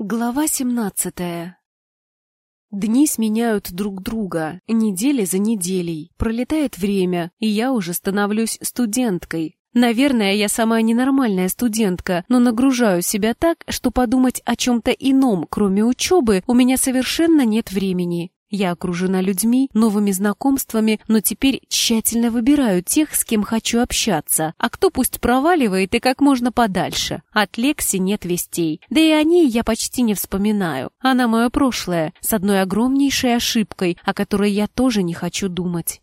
Глава 17. Дни сменяют друг друга, недели за неделей. Пролетает время, и я уже становлюсь студенткой. Наверное, я сама ненормальная студентка, но нагружаю себя так, что подумать о чем-то ином, кроме учебы, у меня совершенно нет времени. Я окружена людьми, новыми знакомствами, но теперь тщательно выбираю тех, с кем хочу общаться, а кто пусть проваливает и как можно подальше. От Лекси нет вестей, да и о ней я почти не вспоминаю. Она мое прошлое, с одной огромнейшей ошибкой, о которой я тоже не хочу думать.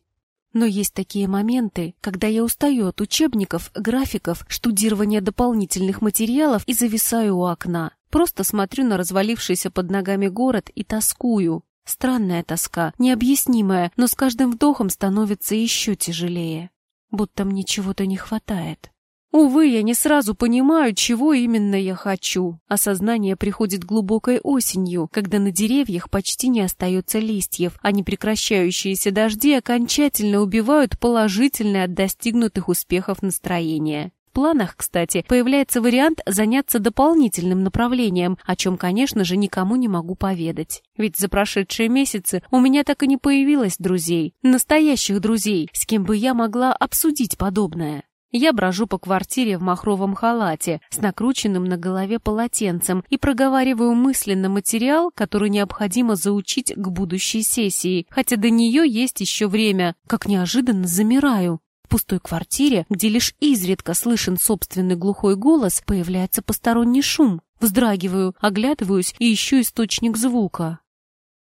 Но есть такие моменты, когда я устаю от учебников, графиков, штудирования дополнительных материалов и зависаю у окна. Просто смотрю на развалившийся под ногами город и тоскую. Странная тоска, необъяснимая, но с каждым вдохом становится еще тяжелее. Будто мне чего-то не хватает. Увы, я не сразу понимаю, чего именно я хочу. Осознание приходит глубокой осенью, когда на деревьях почти не остается листьев, а непрекращающиеся дожди окончательно убивают положительное от достигнутых успехов настроение планах, кстати, появляется вариант заняться дополнительным направлением, о чем, конечно же, никому не могу поведать. Ведь за прошедшие месяцы у меня так и не появилось друзей, настоящих друзей, с кем бы я могла обсудить подобное. Я брожу по квартире в махровом халате с накрученным на голове полотенцем и проговариваю мысленно материал, который необходимо заучить к будущей сессии, хотя до нее есть еще время. Как неожиданно замираю. В пустой квартире, где лишь изредка слышен собственный глухой голос, появляется посторонний шум. Вздрагиваю, оглядываюсь и ищу источник звука.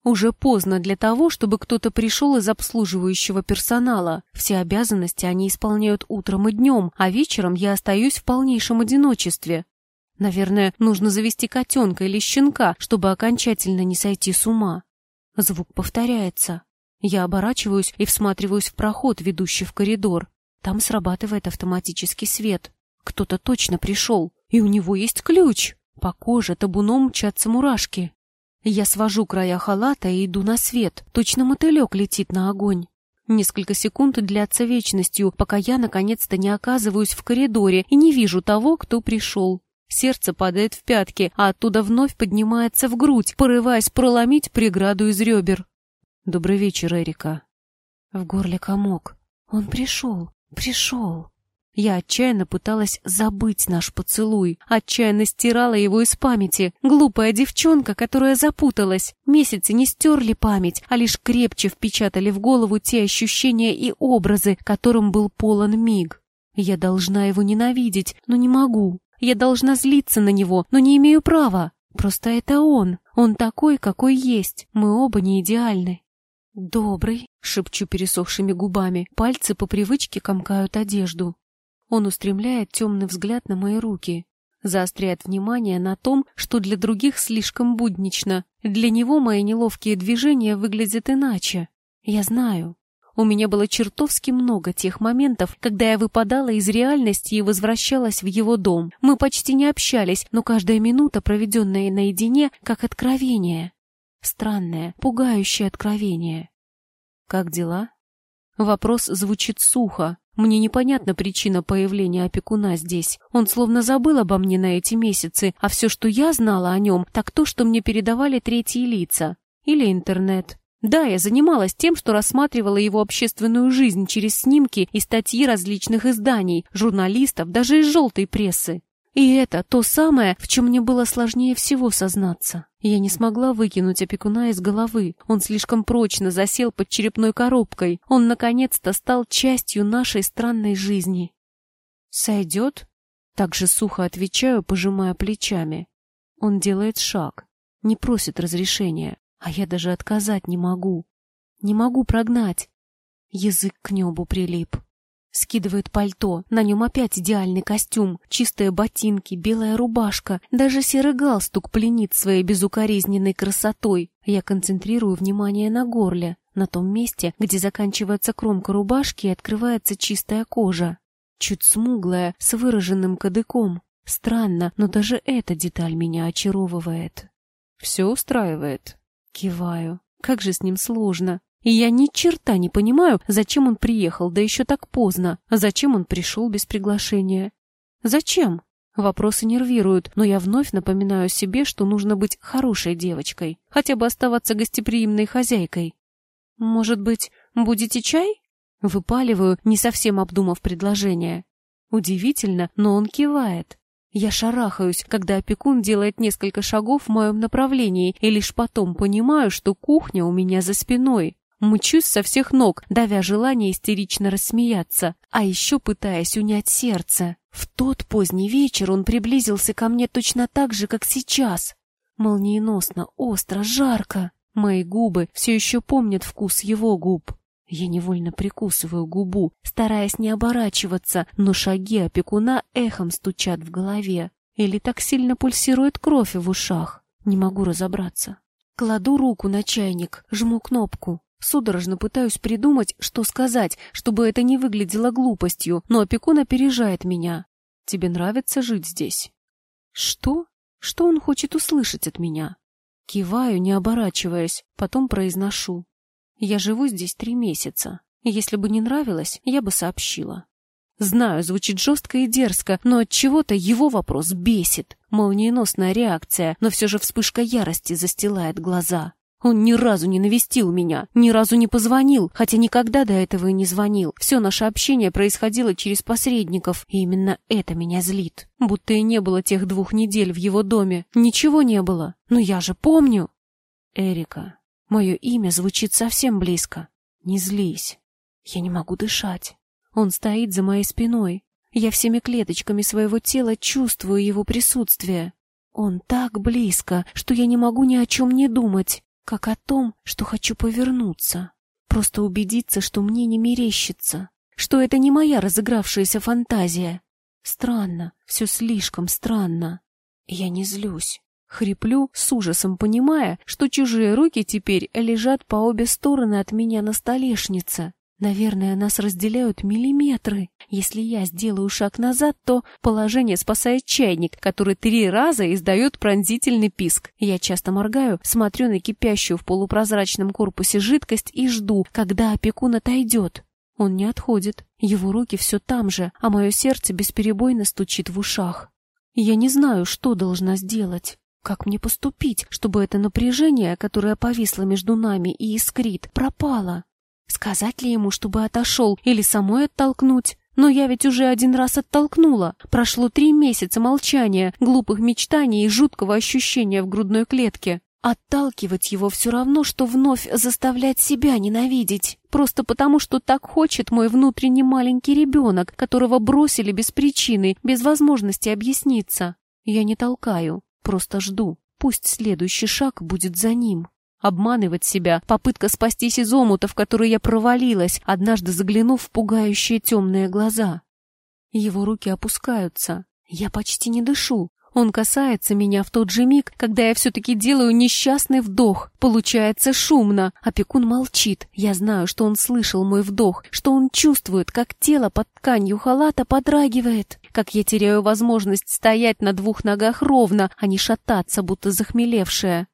Уже поздно для того, чтобы кто-то пришел из обслуживающего персонала. Все обязанности они исполняют утром и днем, а вечером я остаюсь в полнейшем одиночестве. Наверное, нужно завести котенка или щенка, чтобы окончательно не сойти с ума. Звук повторяется. Я оборачиваюсь и всматриваюсь в проход, ведущий в коридор. Там срабатывает автоматический свет. Кто-то точно пришел, и у него есть ключ. По коже табуном мчатся мурашки. Я свожу края халата и иду на свет. Точно мотылек летит на огонь. Несколько секунд длятся вечностью, пока я наконец-то не оказываюсь в коридоре и не вижу того, кто пришел. Сердце падает в пятки, а оттуда вновь поднимается в грудь, порываясь проломить преграду из ребер. Добрый вечер, Эрика. В горле комок. Он пришел, пришел. Я отчаянно пыталась забыть наш поцелуй, отчаянно стирала его из памяти. Глупая девчонка, которая запуталась. Месяцы не стерли память, а лишь крепче впечатали в голову те ощущения и образы, которым был полон миг. Я должна его ненавидеть, но не могу. Я должна злиться на него, но не имею права. Просто это он. Он такой, какой есть. Мы оба не идеальны. «Добрый», — шепчу пересохшими губами, пальцы по привычке комкают одежду. Он устремляет темный взгляд на мои руки, заостряет внимание на том, что для других слишком буднично. Для него мои неловкие движения выглядят иначе. Я знаю. У меня было чертовски много тех моментов, когда я выпадала из реальности и возвращалась в его дом. Мы почти не общались, но каждая минута, проведенная наедине, как откровение. Странное, пугающее откровение. «Как дела?» Вопрос звучит сухо. Мне непонятна причина появления опекуна здесь. Он словно забыл обо мне на эти месяцы, а все, что я знала о нем, так то, что мне передавали третьи лица. Или интернет. Да, я занималась тем, что рассматривала его общественную жизнь через снимки и статьи различных изданий, журналистов, даже из желтой прессы. И это то самое, в чем мне было сложнее всего сознаться. Я не смогла выкинуть опекуна из головы. Он слишком прочно засел под черепной коробкой. Он, наконец-то, стал частью нашей странной жизни. «Сойдет?» Так же сухо отвечаю, пожимая плечами. Он делает шаг, не просит разрешения, а я даже отказать не могу. Не могу прогнать. Язык к небу прилип. Скидывает пальто, на нем опять идеальный костюм, чистые ботинки, белая рубашка, даже серый галстук пленит своей безукоризненной красотой. Я концентрирую внимание на горле, на том месте, где заканчивается кромка рубашки и открывается чистая кожа. Чуть смуглая, с выраженным кадыком. Странно, но даже эта деталь меня очаровывает. «Все устраивает?» Киваю. Как же с ним сложно. И я ни черта не понимаю, зачем он приехал, да еще так поздно. Зачем он пришел без приглашения? Зачем? Вопросы нервируют, но я вновь напоминаю себе, что нужно быть хорошей девочкой, хотя бы оставаться гостеприимной хозяйкой. «Может быть, будете чай?» Выпаливаю, не совсем обдумав предложение. Удивительно, но он кивает. Я шарахаюсь, когда опекун делает несколько шагов в моем направлении, и лишь потом понимаю, что кухня у меня за спиной. Мчусь со всех ног, давя желание истерично рассмеяться, а еще пытаясь унять сердце. В тот поздний вечер он приблизился ко мне точно так же, как сейчас. Молниеносно, остро, жарко. Мои губы все еще помнят вкус его губ. Я невольно прикусываю губу, стараясь не оборачиваться, но шаги опекуна эхом стучат в голове. Или так сильно пульсирует кровь в ушах. Не могу разобраться. Кладу руку на чайник, жму кнопку. Судорожно пытаюсь придумать, что сказать, чтобы это не выглядело глупостью, но опекун опережает меня. Тебе нравится жить здесь? Что? Что он хочет услышать от меня? Киваю, не оборачиваясь, потом произношу. Я живу здесь три месяца. Если бы не нравилось, я бы сообщила. Знаю, звучит жестко и дерзко, но от чего-то его вопрос бесит. Молниеносная реакция, но все же вспышка ярости застилает глаза. Он ни разу не навестил меня, ни разу не позвонил, хотя никогда до этого и не звонил. Все наше общение происходило через посредников, и именно это меня злит. Будто и не было тех двух недель в его доме. Ничего не было. Но я же помню. Эрика. Мое имя звучит совсем близко. Не злись. Я не могу дышать. Он стоит за моей спиной. Я всеми клеточками своего тела чувствую его присутствие. Он так близко, что я не могу ни о чем не думать как о том, что хочу повернуться, просто убедиться, что мне не мерещится, что это не моя разыгравшаяся фантазия. Странно, все слишком странно. Я не злюсь. Хриплю, с ужасом понимая, что чужие руки теперь лежат по обе стороны от меня на столешнице. Наверное, нас разделяют миллиметры. Если я сделаю шаг назад, то положение спасает чайник, который три раза издает пронзительный писк. Я часто моргаю, смотрю на кипящую в полупрозрачном корпусе жидкость и жду, когда опекун отойдет. Он не отходит. Его руки все там же, а мое сердце бесперебойно стучит в ушах. Я не знаю, что должна сделать. Как мне поступить, чтобы это напряжение, которое повисло между нами и искрит, пропало? Сказать ли ему, чтобы отошел, или самой оттолкнуть? Но я ведь уже один раз оттолкнула. Прошло три месяца молчания, глупых мечтаний и жуткого ощущения в грудной клетке. Отталкивать его все равно, что вновь заставлять себя ненавидеть. Просто потому, что так хочет мой внутренний маленький ребенок, которого бросили без причины, без возможности объясниться. Я не толкаю, просто жду. Пусть следующий шаг будет за ним. Обманывать себя, попытка спастись из омута, в который я провалилась, однажды заглянув в пугающие темные глаза. Его руки опускаются. Я почти не дышу. Он касается меня в тот же миг, когда я все-таки делаю несчастный вдох. Получается шумно. Опекун молчит. Я знаю, что он слышал мой вдох, что он чувствует, как тело под тканью халата подрагивает, как я теряю возможность стоять на двух ногах ровно, а не шататься, будто захмелевшая.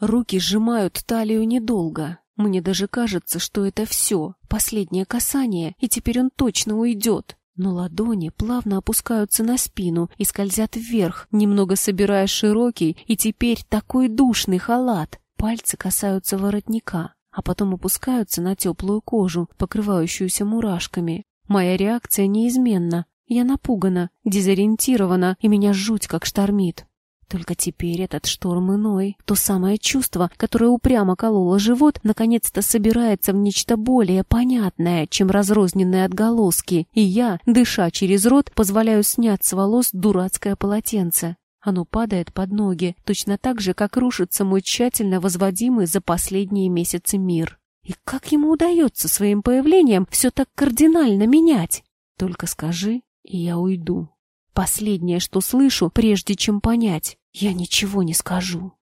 Руки сжимают талию недолго. Мне даже кажется, что это все, последнее касание, и теперь он точно уйдет. Но ладони плавно опускаются на спину и скользят вверх, немного собирая широкий и теперь такой душный халат. Пальцы касаются воротника, а потом опускаются на теплую кожу, покрывающуюся мурашками. Моя реакция неизменна. Я напугана, дезориентирована, и меня жуть как штормит. Только теперь этот шторм иной. То самое чувство, которое упрямо кололо живот, наконец-то собирается в нечто более понятное, чем разрозненные отголоски, и я, дыша через рот, позволяю снять с волос дурацкое полотенце. Оно падает под ноги, точно так же, как рушится мой тщательно возводимый за последние месяцы мир. И как ему удается своим появлением все так кардинально менять? Только скажи, и я уйду. Последнее, что слышу, прежде чем понять, я ничего не скажу.